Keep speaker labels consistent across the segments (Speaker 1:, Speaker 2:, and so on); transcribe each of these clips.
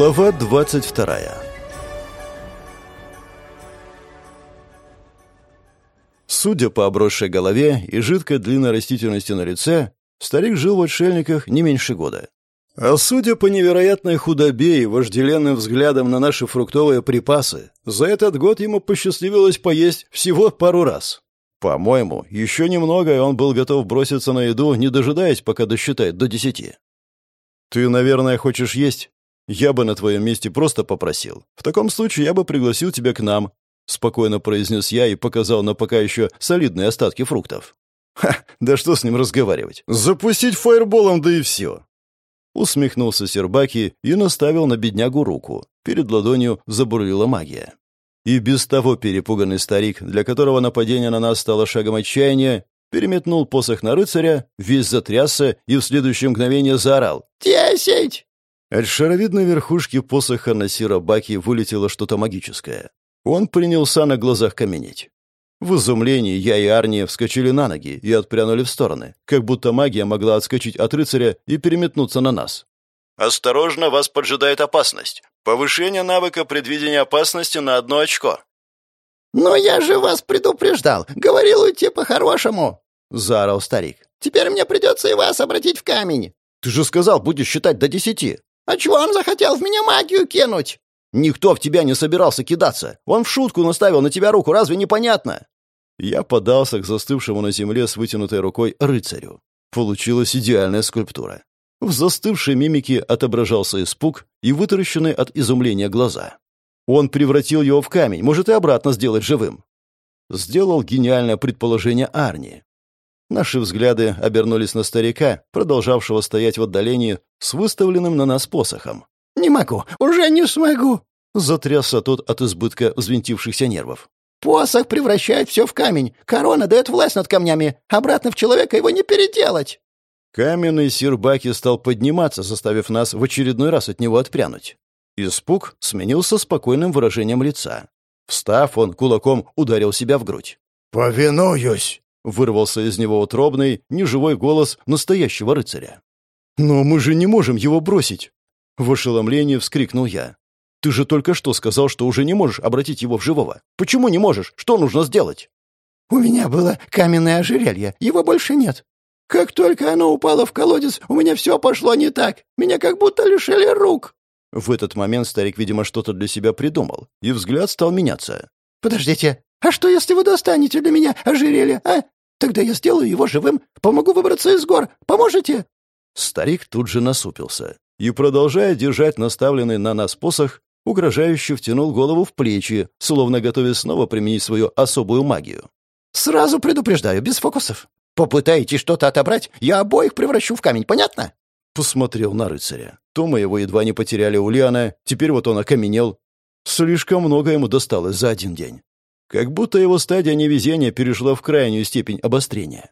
Speaker 1: Глава 22 Судя по обросшей голове и жидкой длинной растительности на лице, старик жил в отшельниках не меньше года. А судя по невероятной худобе и вожделенным взглядам на наши фруктовые припасы, за этот год ему посчастливилось поесть всего пару раз. По-моему, еще немного, и он был готов броситься на еду, не дожидаясь, пока досчитает до десяти. «Ты, наверное, хочешь есть?» «Я бы на твоем месте просто попросил. В таком случае я бы пригласил тебя к нам», — спокойно произнес я и показал на пока еще солидные остатки фруктов. «Ха, да что с ним разговаривать? Запустить фаерболом, да и все!» Усмехнулся Сербаки и наставил на беднягу руку. Перед ладонью забурлила магия. И без того перепуганный старик, для которого нападение на нас стало шагом отчаяния, переметнул посох на рыцаря, весь затрясся и в следующее мгновение заорал «Десять!». От шаровидной верхушки посоха на Сирабаки вылетело что-то магическое. Он принялся на глазах каменеть. В изумлении я и Арни вскочили на ноги и отпрянули в стороны, как будто магия могла отскочить от рыцаря и переметнуться на нас. «Осторожно, вас поджидает опасность. Повышение навыка предвидения опасности на одно очко».
Speaker 2: «Но я же вас предупреждал. Говорил уйти по-хорошему», — заорал старик. «Теперь мне придется и вас обратить в камень».
Speaker 1: «Ты же сказал, будешь считать до десяти».
Speaker 2: «А чего он захотел в меня магию кинуть?»
Speaker 1: «Никто в тебя не собирался кидаться. Он в шутку наставил на тебя руку, разве непонятно?» Я подался к застывшему на земле с вытянутой рукой рыцарю. Получилась идеальная скульптура. В застывшей мимике отображался испуг и вытаращенные от изумления глаза. Он превратил его в камень, может и обратно сделать живым. Сделал гениальное предположение Арни. Наши взгляды обернулись на старика, продолжавшего стоять в отдалении с выставленным на нас посохом.
Speaker 2: «Не могу, уже не смогу!»
Speaker 1: Затрясся тот от избытка взвинтившихся нервов.
Speaker 2: «Посох превращает все в камень. Корона дает власть над камнями. Обратно в человека его не переделать!»
Speaker 1: Каменный Сирбаки стал подниматься, заставив нас в очередной раз от него отпрянуть. Испуг сменился спокойным выражением лица. Встав, он кулаком ударил себя в грудь.
Speaker 3: «Повинуюсь!»
Speaker 1: Вырвался из него утробный, неживой голос настоящего рыцаря. «Но мы же не можем его бросить!» В ошеломлении вскрикнул я. «Ты же только что сказал, что уже не можешь обратить его в живого. Почему не можешь? Что нужно сделать?»
Speaker 2: «У меня было каменное ожерелье. Его больше нет. Как только оно упало в колодец, у меня все пошло не так. Меня как будто лишили рук».
Speaker 1: В этот момент старик, видимо, что-то для себя придумал, и взгляд стал меняться.
Speaker 2: «Подождите, а что, если вы достанете для меня ожерелье, а? Тогда я сделаю его живым, помогу выбраться из гор. Поможете?»
Speaker 1: Старик тут же насупился и, продолжая держать наставленный на нас посох, угрожающе втянул голову в плечи, словно готовясь снова применить свою особую магию.
Speaker 2: «Сразу предупреждаю, без фокусов. Попытаетесь что-то отобрать, я обоих превращу в камень, понятно?»
Speaker 1: Посмотрел на рыцаря. То мы его едва не потеряли у Лиана, теперь вот он окаменел. Слишком много ему досталось за один день. Как будто его стадия невезения перешла в крайнюю степень обострения.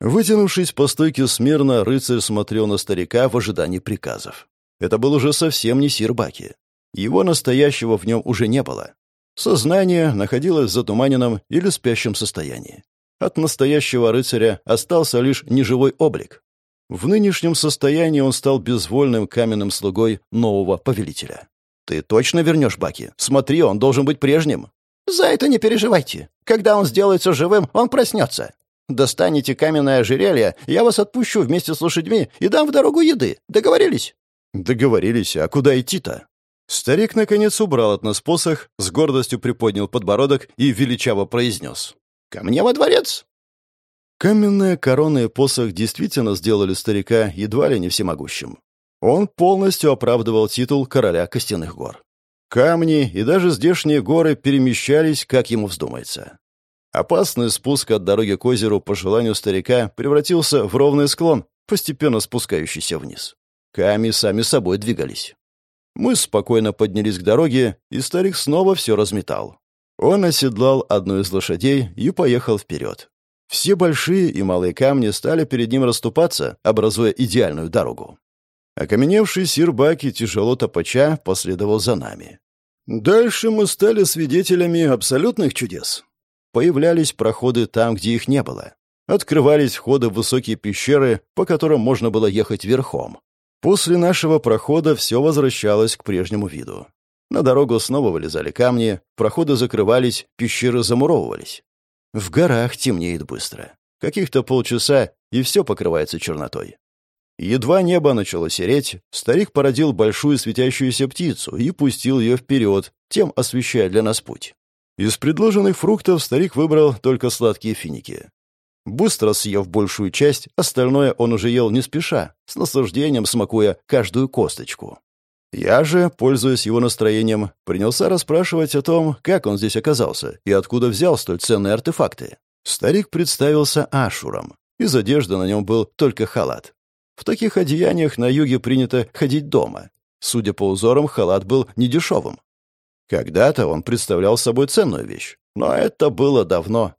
Speaker 1: Вытянувшись по стойке смирно, рыцарь смотрел на старика в ожидании приказов. Это был уже совсем не Сирбаки. Его настоящего в нем уже не было. Сознание находилось в затуманенном или спящем состоянии. От настоящего рыцаря остался лишь неживой облик. В нынешнем состоянии он стал безвольным каменным слугой нового повелителя. «Ты точно вернешь Баки? Смотри, он должен быть прежним!»
Speaker 2: «За это не переживайте. Когда он сделается живым, он проснется. Достанете каменное ожерелье, я вас отпущу вместе с лошадьми и дам в дорогу еды. Договорились?»
Speaker 1: «Договорились. А куда идти-то?» Старик, наконец, убрал от нас посох, с гордостью приподнял подбородок и величаво произнес.
Speaker 2: «Ко мне во дворец!»
Speaker 1: Каменная корона и посох действительно сделали старика едва ли не всемогущим. Он полностью оправдывал титул короля костяных гор. Камни и даже здешние горы перемещались, как ему вздумается. Опасный спуск от дороги к озеру по желанию старика превратился в ровный склон, постепенно спускающийся вниз. Камни сами собой двигались. Мы спокойно поднялись к дороге, и старик снова все разметал. Он оседлал одну из лошадей и поехал вперед. Все большие и малые камни стали перед ним расступаться, образуя идеальную дорогу. Окаменевший сир Баки, тяжело топача, последовал за нами. Дальше мы стали свидетелями абсолютных чудес. Появлялись проходы там, где их не было. Открывались входы в высокие пещеры, по которым можно было ехать верхом. После нашего прохода все возвращалось к прежнему виду. На дорогу снова вылезали камни, проходы закрывались, пещеры замуровывались. В горах темнеет быстро. Каких-то полчаса, и все покрывается чернотой. Едва небо начало сереть, старик породил большую светящуюся птицу и пустил ее вперед, тем освещая для нас путь. Из предложенных фруктов старик выбрал только сладкие финики. Быстро съев большую часть, остальное он уже ел не спеша, с наслаждением смакуя каждую косточку. Я же, пользуясь его настроением, принялся расспрашивать о том, как он здесь оказался и откуда взял столь ценные артефакты. Старик представился Ашуром. Из одежды на нем был только халат. В таких одеяниях на юге принято ходить дома. Судя по узорам, халат был недешевым. Когда-то он представлял собой ценную вещь, но это было давно.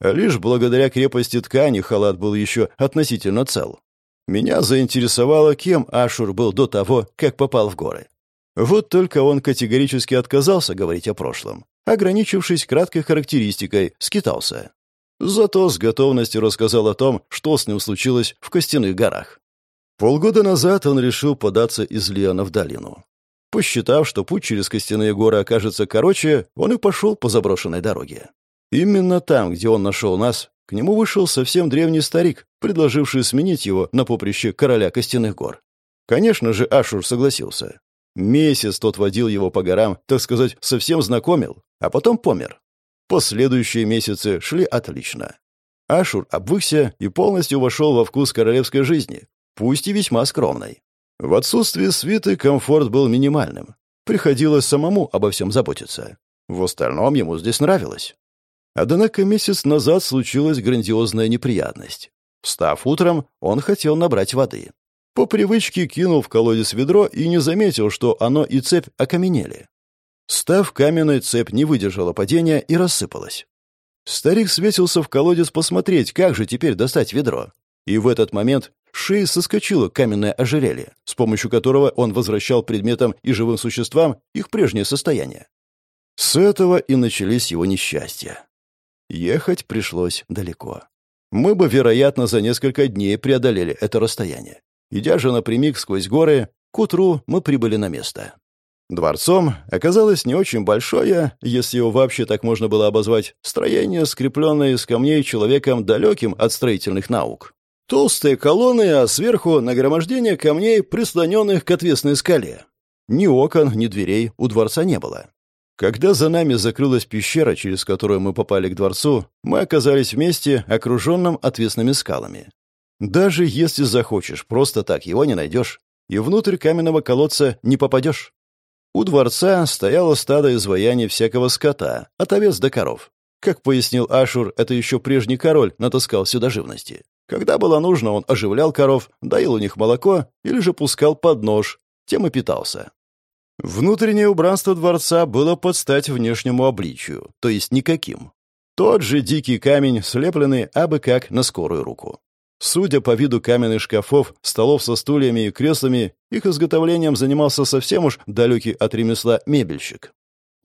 Speaker 1: Лишь благодаря крепости ткани халат был еще относительно цел. Меня заинтересовало, кем Ашур был до того, как попал в горы. Вот только он категорически отказался говорить о прошлом, ограничившись краткой характеристикой, скитался. Зато с готовностью рассказал о том, что с ним случилось в Костяных горах. Полгода назад он решил податься из Лиана в долину. Посчитав, что путь через Костяные горы окажется короче, он и пошел по заброшенной дороге. Именно там, где он нашел нас, к нему вышел совсем древний старик, предложивший сменить его на поприще короля Костяных гор. Конечно же, Ашур согласился. Месяц тот водил его по горам, так сказать, совсем знакомил, а потом помер. Последующие месяцы шли отлично. Ашур обвыкся и полностью вошел во вкус королевской жизни, пусть и весьма скромной. В отсутствие свиты комфорт был минимальным. Приходилось самому обо всем заботиться. В остальном ему здесь нравилось. Однако месяц назад случилась грандиозная неприятность. Встав утром, он хотел набрать воды. По привычке кинул в колодец ведро и не заметил, что оно и цепь окаменели. Став каменной, цепь не выдержала падения и рассыпалась. Старик светился в колодец посмотреть, как же теперь достать ведро. И в этот момент шеи соскочило каменное ожерелье, с помощью которого он возвращал предметам и живым существам их прежнее состояние. С этого и начались его несчастья. Ехать пришлось далеко. Мы бы, вероятно, за несколько дней преодолели это расстояние. Идя же напрямик сквозь горы, к утру мы прибыли на место. Дворцом оказалось не очень большое, если его вообще так можно было обозвать, строение, скрепленное из камней человеком далеким от строительных наук. Толстые колонны, а сверху нагромождение камней, прислоненных к отвесной скале. Ни окон, ни дверей у дворца не было. Когда за нами закрылась пещера, через которую мы попали к дворцу, мы оказались вместе, окруженном отвесными скалами. Даже если захочешь, просто так его не найдешь, и внутрь каменного колодца не попадешь. У дворца стояло стадо изваяний всякого скота, от овец до коров. Как пояснил Ашур, это еще прежний король натаскал сюда живности. Когда было нужно, он оживлял коров, доил у них молоко или же пускал под нож, тем и питался. Внутреннее убранство дворца было под стать внешнему обличию, то есть никаким. Тот же дикий камень, слепленный абы как на скорую руку. Судя по виду каменных шкафов, столов со стульями и креслами, их изготовлением занимался совсем уж далекий от ремесла мебельщик.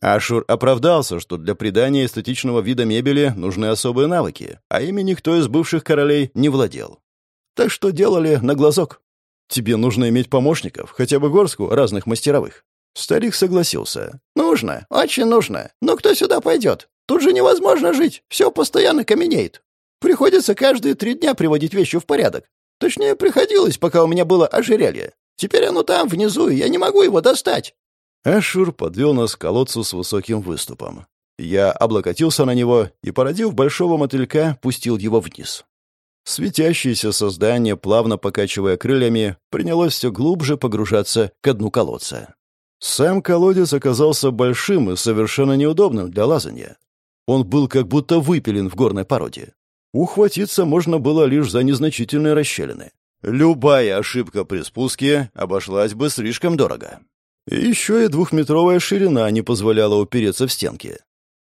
Speaker 1: Ашур оправдался, что для придания эстетичного вида мебели нужны особые навыки, а ими никто из бывших королей не владел. Так что делали на глазок. Тебе нужно иметь помощников, хотя бы горстку разных мастеровых. Старик согласился. «Нужно, очень нужно. Но кто сюда пойдет? Тут же невозможно жить, все постоянно каменеет. Приходится каждые три дня приводить вещи в порядок. Точнее, приходилось, пока у меня было ожерелье. Теперь оно там, внизу, и я не могу его достать». Ашур подвел нас к колодцу с высоким выступом. Я облокотился на него и, породив большого мотылька, пустил его вниз. Светящееся создание, плавно покачивая крыльями, принялось все глубже погружаться к дну колодца. Сам колодец оказался большим и совершенно неудобным для лазания. Он был как будто выпилен в горной породе. Ухватиться можно было лишь за незначительные расщелины. Любая ошибка при спуске обошлась бы слишком дорого. Еще и двухметровая ширина не позволяла упереться в стенки.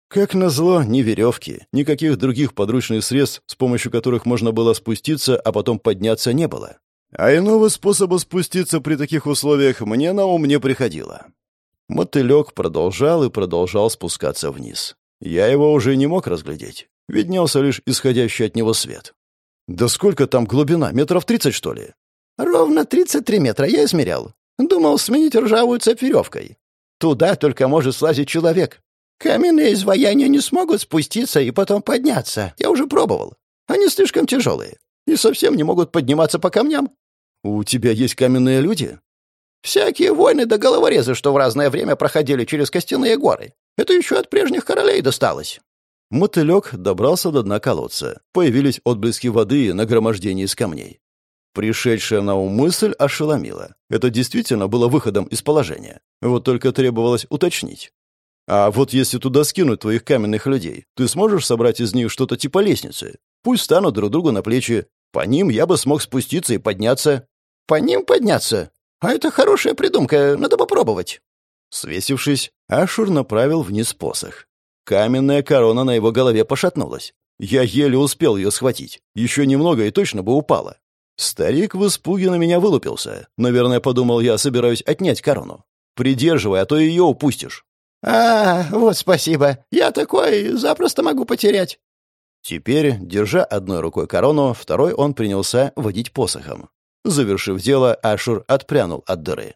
Speaker 1: Как назло, ни веревки, никаких других подручных средств, с помощью которых можно было спуститься, а потом подняться, не было. А иного способа спуститься при таких условиях мне на ум не приходило. Мотылек продолжал и продолжал спускаться вниз. Я его уже не мог разглядеть. Виднелся лишь исходящий от него свет. «Да сколько там глубина? Метров тридцать, что ли?»
Speaker 2: Ровно 33 метра я измерял. Думал сменить ржавую цепь веревкой. Туда только может слазить человек. Каменные изваяния не смогут спуститься и потом подняться. Я уже пробовал. Они слишком тяжелые и совсем не могут подниматься по камням.
Speaker 1: У тебя есть каменные люди?
Speaker 2: Всякие войны да головорезы, что в разное время проходили через костяные горы. Это еще от прежних королей досталось.
Speaker 1: Мотылек добрался до дна колодца. Появились отблески воды и нагромождение из камней. Пришедшая на ум мысль ошеломила. Это действительно было выходом из положения. Вот только требовалось уточнить. А вот если туда скинуть твоих каменных людей, ты сможешь собрать из них что-то типа лестницы? Пусть станут друг другу на плечи. По ним я бы смог спуститься и подняться.
Speaker 2: По ним подняться? А это хорошая придумка, надо попробовать.
Speaker 1: Свесившись, Ашур направил вниз посох. Каменная корона на его голове пошатнулась. Я еле успел ее схватить. Еще немного и точно бы упала. Старик в испуге на меня вылупился. Наверное, подумал, я собираюсь отнять корону. Придерживай, а то ее упустишь.
Speaker 2: «А, вот спасибо. Я такой запросто могу потерять».
Speaker 1: Теперь, держа одной рукой корону, второй он принялся водить посохом. Завершив дело, Ашур отпрянул от дыры.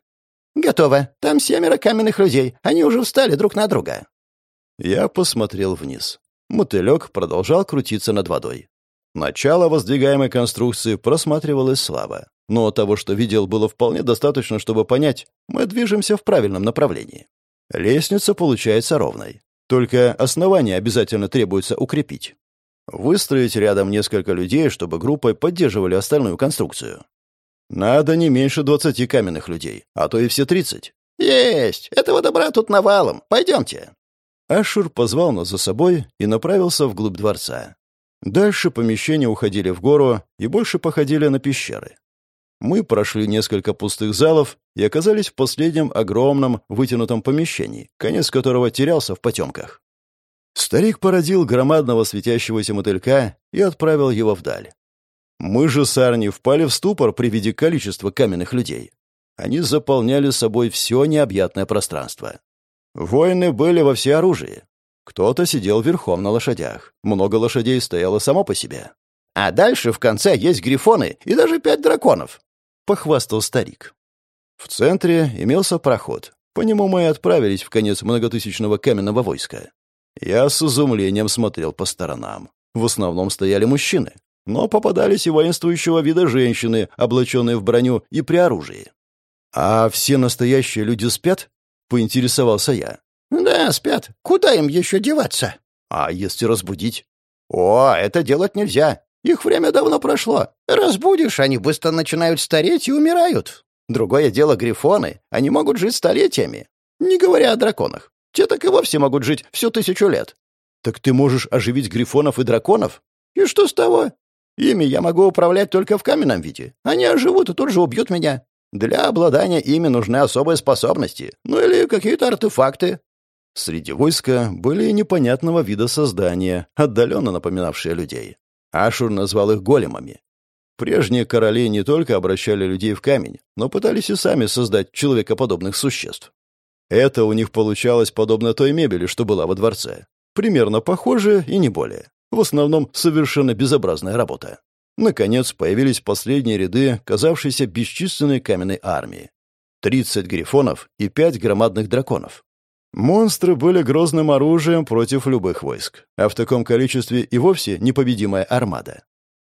Speaker 2: «Готово. Там семеро каменных людей. Они уже встали друг на друга».
Speaker 1: Я посмотрел вниз. Мотылек продолжал крутиться над водой. Начало воздвигаемой конструкции просматривалось слабо, но того, что видел, было вполне достаточно, чтобы понять, мы движемся в правильном направлении. Лестница получается ровной. Только основание обязательно требуется укрепить. Выстроить рядом несколько людей, чтобы группой поддерживали остальную конструкцию. Надо не меньше двадцати каменных людей, а то и все тридцать.
Speaker 2: «Есть! Этого добра тут навалом. Пойдемте!»
Speaker 1: Ашур позвал нас за собой и направился вглубь дворца. Дальше помещения уходили в гору и больше походили на пещеры. Мы прошли несколько пустых залов и оказались в последнем огромном вытянутом помещении, конец которого терялся в потемках. Старик породил громадного светящегося мотылька и отправил его вдаль. Мы же с Арни впали в ступор при виде количества каменных людей. Они заполняли собой все необъятное пространство. Воины были во всеоружии. Кто-то сидел верхом на лошадях. Много лошадей стояло само по себе.
Speaker 2: А дальше в конце есть грифоны и даже пять драконов
Speaker 1: похвастал старик. В центре имелся проход. По нему мы и отправились в конец многотысячного каменного войска. Я с изумлением смотрел по сторонам. В основном стояли мужчины, но попадались и воинствующего вида женщины, облаченные в броню и при оружии. «А все настоящие люди спят?» — поинтересовался я.
Speaker 2: «Да, спят. Куда им еще деваться?»
Speaker 1: «А если разбудить?»
Speaker 2: «О, это делать нельзя. Их время давно прошло. Разбудишь, они быстро начинают стареть и умирают. Другое дело грифоны. Они могут жить столетиями. Не говоря о драконах. Те так и вовсе могут жить всю тысячу лет.
Speaker 1: Так ты можешь оживить грифонов и драконов?
Speaker 2: И что с того? Ими я могу управлять только в каменном виде. Они оживут и тут же убьют меня. Для обладания ими нужны особые способности. Ну или какие-то артефакты.
Speaker 1: Среди войска были непонятного вида создания, отдаленно напоминавшие людей. Ашур назвал их големами. Прежние короли не только обращали людей в камень, но пытались и сами создать человекоподобных существ. Это у них получалось подобно той мебели, что была во дворце. Примерно похоже и не более. В основном совершенно безобразная работа. Наконец появились последние ряды, казавшиеся бесчисленной каменной армии. 30 грифонов и 5 громадных драконов. Монстры были грозным оружием против любых войск, а в таком количестве и вовсе непобедимая армада.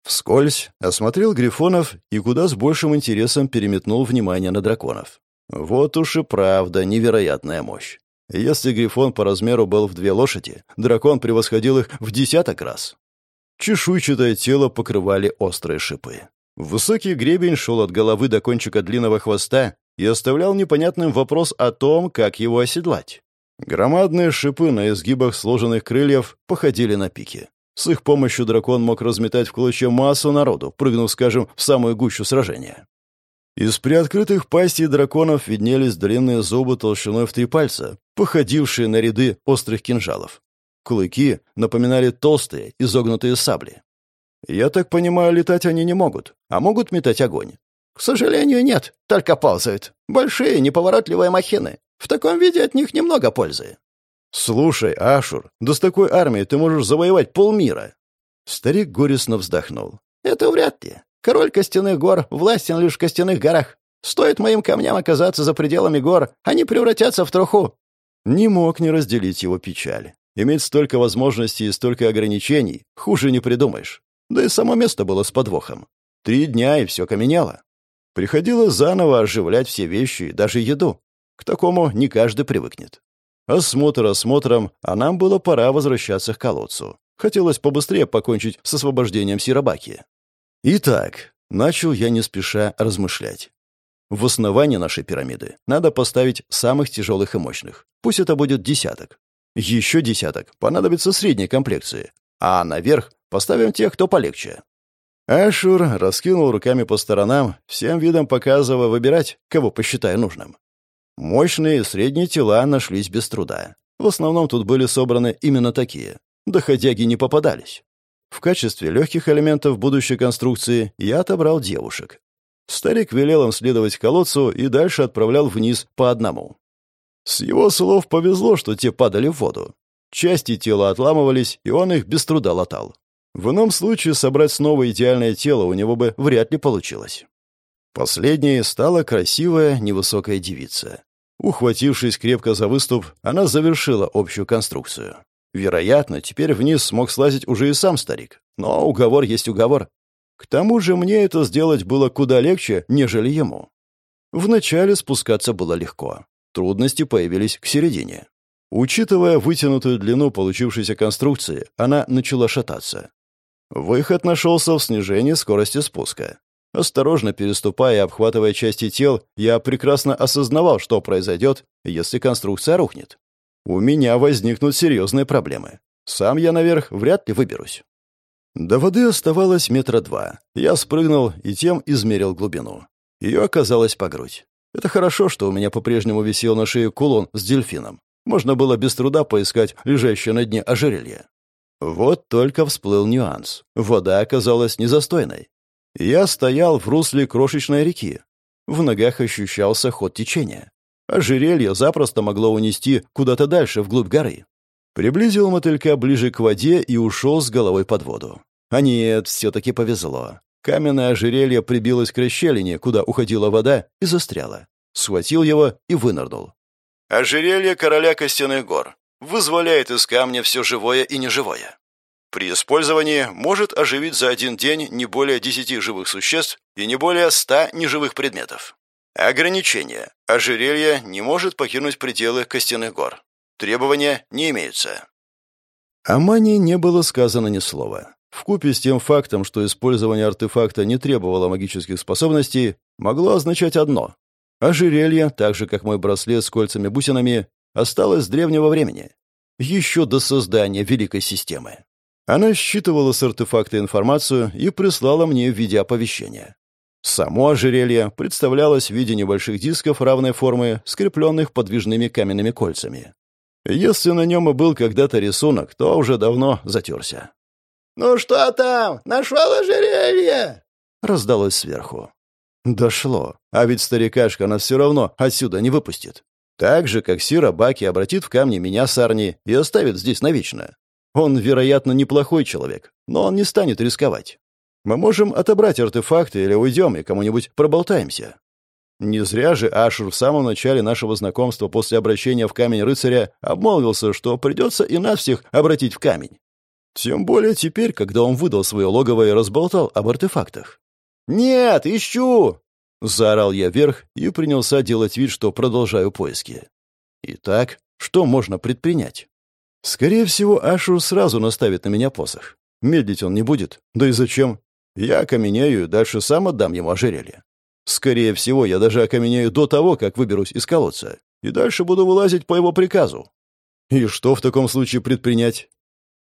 Speaker 1: Вскользь осмотрел грифонов и куда с большим интересом переметнул внимание на драконов. Вот уж и правда невероятная мощь. Если грифон по размеру был в две лошади, дракон превосходил их в десяток раз. Чешуйчатое тело покрывали острые шипы. Высокий гребень шел от головы до кончика длинного хвоста и оставлял непонятным вопрос о том, как его оседлать. Громадные шипы на изгибах сложенных крыльев походили на пики. С их помощью дракон мог разметать в клочья массу народу, прыгнув, скажем, в самую гущу сражения. Из приоткрытых пастей драконов виднелись длинные зубы толщиной в три пальца, походившие на ряды острых кинжалов. Клыки напоминали толстые, изогнутые сабли. Я так понимаю, летать они не могут, а могут метать огонь.
Speaker 2: К сожалению, нет, только ползают. Большие, неповоротливые махины. В таком виде от них немного пользы.
Speaker 1: Слушай, Ашур, да с такой армией ты можешь завоевать полмира. Старик горестно вздохнул.
Speaker 2: Это вряд ли. Король костяных гор властен лишь в костяных горах. Стоит моим камням оказаться за пределами гор, они превратятся в труху».
Speaker 1: Не мог не разделить его печаль. Иметь столько возможностей и столько ограничений хуже не придумаешь. Да и само место было с подвохом. Три дня, и все каменело. Приходилось заново оживлять все вещи и даже еду. К такому не каждый привыкнет. Осмотр осмотром, а нам было пора возвращаться к колодцу. Хотелось побыстрее покончить с освобождением Сирабаки. Итак, начал я не спеша размышлять. В основании нашей пирамиды надо поставить самых тяжелых и мощных. Пусть это будет десяток. Еще десяток понадобится средней комплекции. А наверх поставим тех, кто полегче. Ашур раскинул руками по сторонам, всем видом показывая выбирать, кого посчитаю нужным. Мощные средние тела нашлись без труда. В основном тут были собраны именно такие. Доходяги не попадались. В качестве легких элементов будущей конструкции я отобрал девушек. Старик велел им следовать колодцу и дальше отправлял вниз по одному. С его слов повезло, что те падали в воду. Части тела отламывались, и он их без труда латал. В ином случае собрать снова идеальное тело у него бы вряд ли получилось. Последней стала красивая невысокая девица. Ухватившись крепко за выступ, она завершила общую конструкцию. Вероятно, теперь вниз смог слазить уже и сам старик. Но уговор есть уговор. К тому же мне это сделать было куда легче, нежели ему. Вначале спускаться было легко. Трудности появились к середине. Учитывая вытянутую длину получившейся конструкции, она начала шататься. Выход нашелся в снижении скорости спуска. Осторожно переступая и обхватывая части тел, я прекрасно осознавал, что произойдет, если конструкция рухнет. У меня возникнут серьезные проблемы. Сам я наверх вряд ли выберусь. До воды оставалось метра два. Я спрыгнул и тем измерил глубину. Ее оказалось по грудь. Это хорошо, что у меня по-прежнему висел на шее кулон с дельфином. Можно было без труда поискать лежащее на дне ожерелье. Вот только всплыл нюанс. Вода оказалась незастойной. Я стоял в русле крошечной реки. В ногах ощущался ход течения. Ожерелье запросто могло унести куда-то дальше, вглубь горы. Приблизил мотылька ближе к воде и ушел с головой под воду. А нет, все-таки повезло. Каменное ожерелье прибилось к расщелине, куда уходила вода, и застряло. Схватил его и вынырнул. Ожерелье короля костяных гор вызволяет из камня все живое и неживое. При использовании может оживить за один день не более 10 живых существ и не более 100 неживых предметов. Ограничение. Ожерелье не может покинуть пределы костяных гор. Требования не имеются. О мании не было сказано ни слова. Вкупе с тем фактом, что использование артефакта не требовало магических способностей, могло означать одно. Ожерелье, так же как мой браслет с кольцами-бусинами, осталось с древнего времени, еще до создания Великой системы. Она считывала с артефакта информацию и прислала мне в виде оповещения. Само ожерелье представлялось в виде небольших дисков равной формы, скрепленных подвижными каменными кольцами. Если на нем и был когда-то рисунок, то уже давно затерся.
Speaker 2: «Ну что там? Нашел ожерелье?»
Speaker 1: — раздалось сверху. Дошло. А ведь старикашка нас все равно отсюда не выпустит. Так же, как Сира Баки обратит в камни меня с Арни и оставит здесь навечно. Он, вероятно, неплохой человек, но он не станет рисковать. Мы можем отобрать артефакты или уйдем и кому-нибудь проболтаемся. Не зря же Ашур в самом начале нашего знакомства после обращения в камень рыцаря обмолвился, что придется и нас всех обратить в камень. Тем более теперь, когда он выдал свое логово и разболтал об артефактах. «Нет, ищу!» — заорал я вверх и принялся делать вид, что продолжаю поиски. Итак, что можно предпринять? Скорее всего, Ашур сразу наставит на меня посох. Медлить он не будет. Да и зачем? Я окаменею дальше сам отдам ему ожерелье. Скорее всего, я даже окаменею до того, как выберусь из колодца. И дальше буду вылазить по его приказу. И что в таком случае предпринять?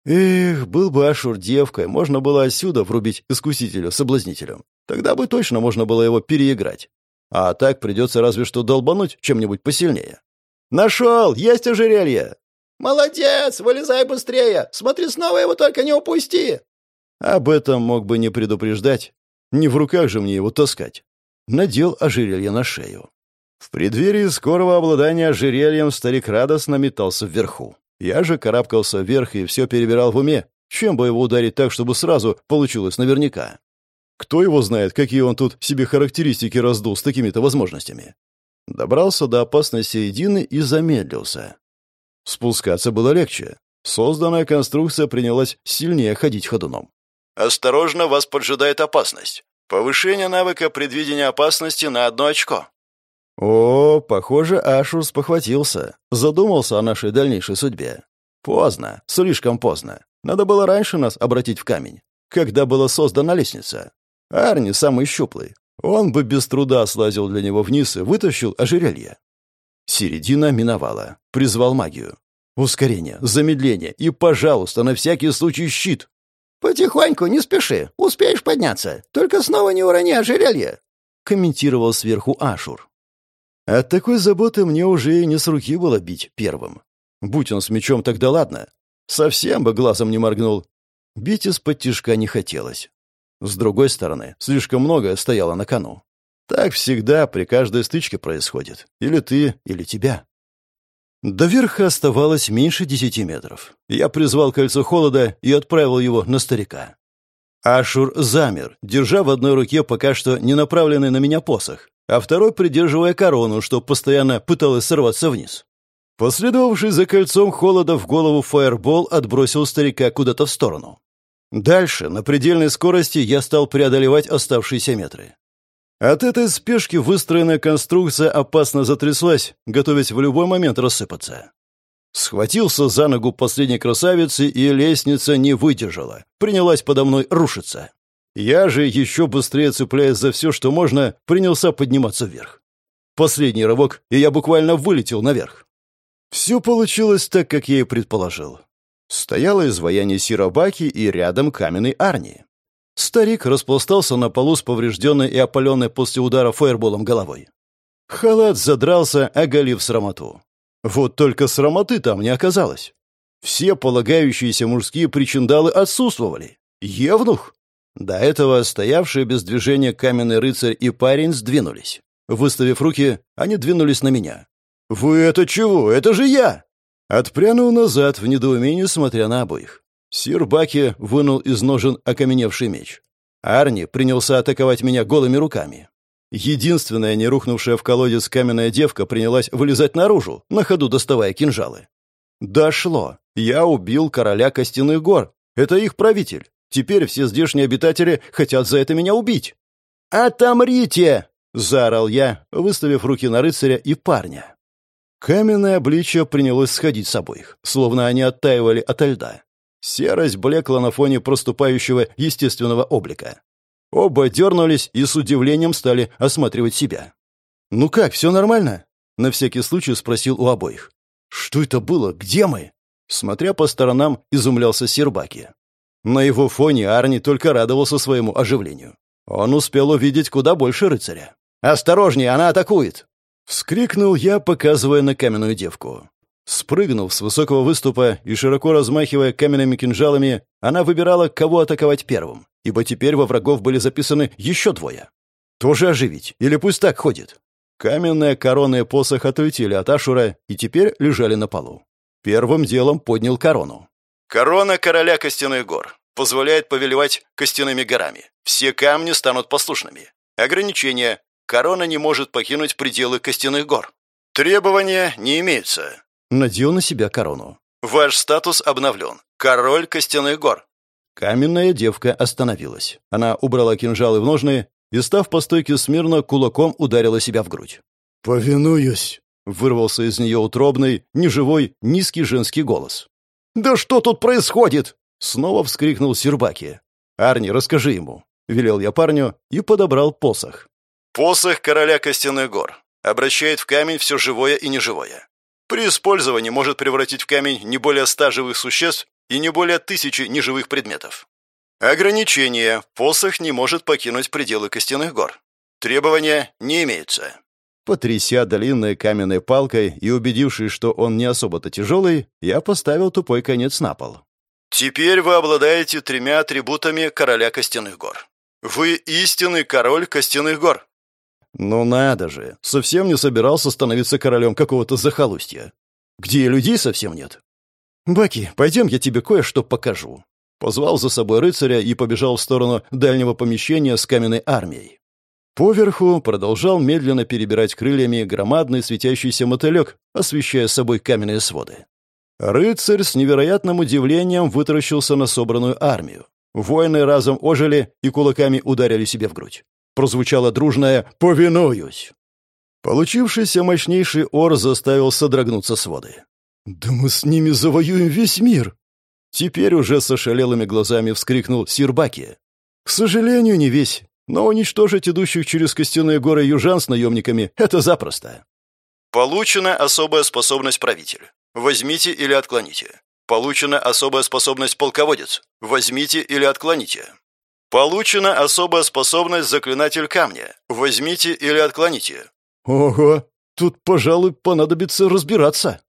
Speaker 1: Эх, был бы Ашур девкой, можно было отсюда врубить искусителю-соблазнителю. Тогда бы точно можно было его переиграть. А так придется разве что долбануть чем-нибудь посильнее. «Нашел! Есть ожерелье!»
Speaker 2: «Молодец! Вылезай быстрее! Смотри, снова его только не упусти!»
Speaker 1: Об этом мог бы не предупреждать. Не в руках же мне его таскать. Надел ожерелье на шею. В преддверии скорого обладания ожерельем старик радостно метался вверху. Я же карабкался вверх и все перебирал в уме, чем бы его ударить так, чтобы сразу получилось наверняка. Кто его знает, какие он тут себе характеристики раздул с такими-то возможностями? Добрался до опасной середины и замедлился. Спускаться было легче. Созданная конструкция принялась сильнее ходить ходуном. «Осторожно, вас поджидает опасность. Повышение навыка предвидения опасности на одно очко». О, похоже, Ашур спохватился. Задумался о нашей дальнейшей судьбе. Поздно, слишком поздно. Надо было раньше нас обратить в камень, когда была создана лестница. Арни самый щуплый. Он бы без труда слазил для него вниз и вытащил ожерелье. Середина миновала. Призвал магию. Ускорение, замедление и, пожалуйста, на всякий случай щит.
Speaker 2: «Потихоньку, не спеши. Успеешь подняться. Только снова не урони ожерелье», — комментировал сверху Ашур.
Speaker 1: От такой заботы мне уже и не с руки было бить первым. Будь он с мечом, тогда ладно. Совсем бы глазом не моргнул. Бить из-под тишка не хотелось. С другой стороны, слишком многое стояло на кону. Так всегда при каждой стычке происходит. Или ты, или тебя. До верха оставалось меньше десяти метров. Я призвал кольцо холода и отправил его на старика. Ашур замер, держа в одной руке пока что не направленный на меня посох, а второй придерживая корону, что постоянно пыталась сорваться вниз. Последовавший за кольцом холода в голову фаербол отбросил старика куда-то в сторону. Дальше, на предельной скорости, я стал преодолевать оставшиеся метры. От этой спешки выстроенная конструкция опасно затряслась, готовясь в любой момент рассыпаться. Схватился за ногу последней красавицы, и лестница не выдержала. Принялась подо мной рушиться. Я же, еще быстрее цепляясь за все, что можно, принялся подниматься вверх. Последний рывок, и я буквально вылетел наверх. Все получилось так, как я и предположил. Стояло изваяние Сиробаки и рядом каменный Арни. Старик распластался на полу с поврежденной и опаленной после удара фаерболом головой. Халат задрался, оголив срамоту. Вот только срамоты там не оказалось. Все полагающиеся мужские причиндалы отсутствовали. Евнух. До этого стоявшие без движения каменный рыцарь и парень сдвинулись. Выставив руки, они двинулись на меня. «Вы это чего? Это же я!» Отпрянул назад, в недоумении смотря на обоих. Сир Баки вынул из ножен окаменевший меч. Арни принялся атаковать меня голыми руками. Единственная не рухнувшая в колодец каменная девка принялась вылезать наружу, на ходу доставая кинжалы. Дошло. Я убил короля костяных гор. Это их правитель. Теперь все здешние обитатели хотят за это меня убить. «Отомрите!» — заорал я, выставив руки на рыцаря и парня. Каменное обличье принялось сходить с обоих, словно они оттаивали ото льда. Серость блекла на фоне проступающего естественного облика. Оба дернулись и с удивлением стали осматривать себя. «Ну как, все нормально?» — на всякий случай спросил у обоих. «Что это было? Где мы?» Смотря по сторонам, изумлялся Сербаки. На его фоне Арни только радовался своему оживлению. Он успел увидеть куда больше рыцаря. «Осторожнее, она атакует!» Вскрикнул я, показывая на каменную девку. Спрыгнув с высокого выступа и широко размахивая каменными кинжалами, она выбирала, кого атаковать первым, ибо теперь во врагов были записаны еще двое. Тоже оживить, или пусть так ходит. Каменная корона и посох отлетели от Ашура и теперь лежали на полу. Первым делом поднял корону. «Корона короля костяных гор. Позволяет повелевать костяными горами. Все камни станут послушными. Ограничение. Корона не может покинуть пределы костяных гор. Требования не имеются. Надел на себя корону. «Ваш статус обновлен. Король костяных гор». Каменная девка остановилась. Она убрала кинжалы в ножны и, став по стойке смирно, кулаком ударила себя в грудь.
Speaker 3: «Повинуюсь», — вырвался из нее утробный, неживой, низкий женский голос.
Speaker 2: «Да что тут происходит?»
Speaker 1: — снова вскрикнул Сербаки. «Арни, расскажи ему», — велел я парню и подобрал посох. «Посох короля костяных гор. Обращает в камень все живое и неживое. При использовании может превратить в камень не более ста живых существ и не более тысячи неживых предметов. Ограничение. Посох не может покинуть пределы костяных гор. Требования не имеются. Потряся длинной каменной палкой и убедившись, что он не особо-то тяжелый, я поставил тупой конец на пол. Теперь вы обладаете тремя атрибутами короля костяных гор. Вы истинный король костяных гор. Ну надо же, совсем не собирался становиться королем какого-то захолустья. Где людей совсем нет. Баки, пойдем, я тебе кое-что покажу. Позвал за собой рыцаря и побежал в сторону дальнего помещения с каменной армией. Поверху продолжал медленно перебирать крыльями громадный светящийся мотылек, освещая собой каменные своды. Рыцарь с невероятным удивлением вытаращился на собранную армию. Воины разом ожили и кулаками ударили себе в грудь. Прозвучало дружное «Повинуюсь!». Получившийся мощнейший ор заставил содрогнуться своды. «Да мы с ними завоюем весь мир!» Теперь уже с ошалелыми глазами вскрикнул Сирбаки. «К сожалению, не весь, но уничтожить идущих через костяные горы южан с наемниками — это запросто». Получена особая способность правитель. Возьмите или отклоните. Получена особая способность полководец. Возьмите или отклоните. Получена особая способность заклинатель камня. Возьмите или отклоните. Ого, тут, пожалуй, понадобится разбираться.